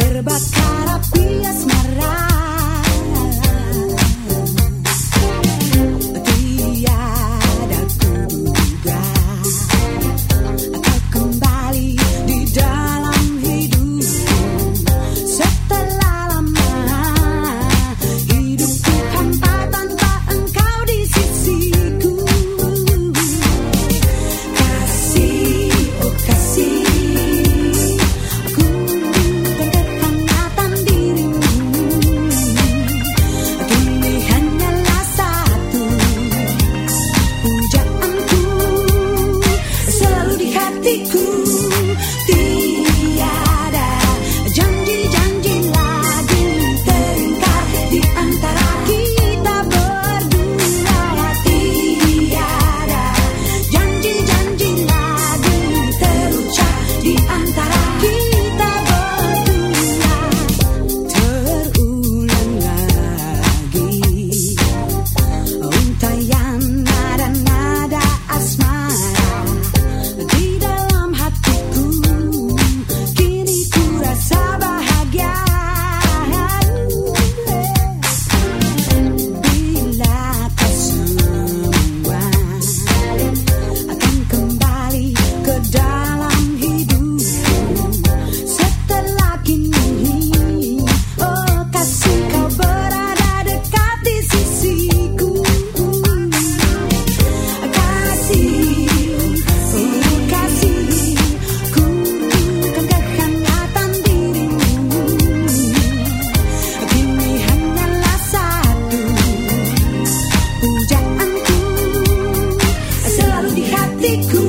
Observa ti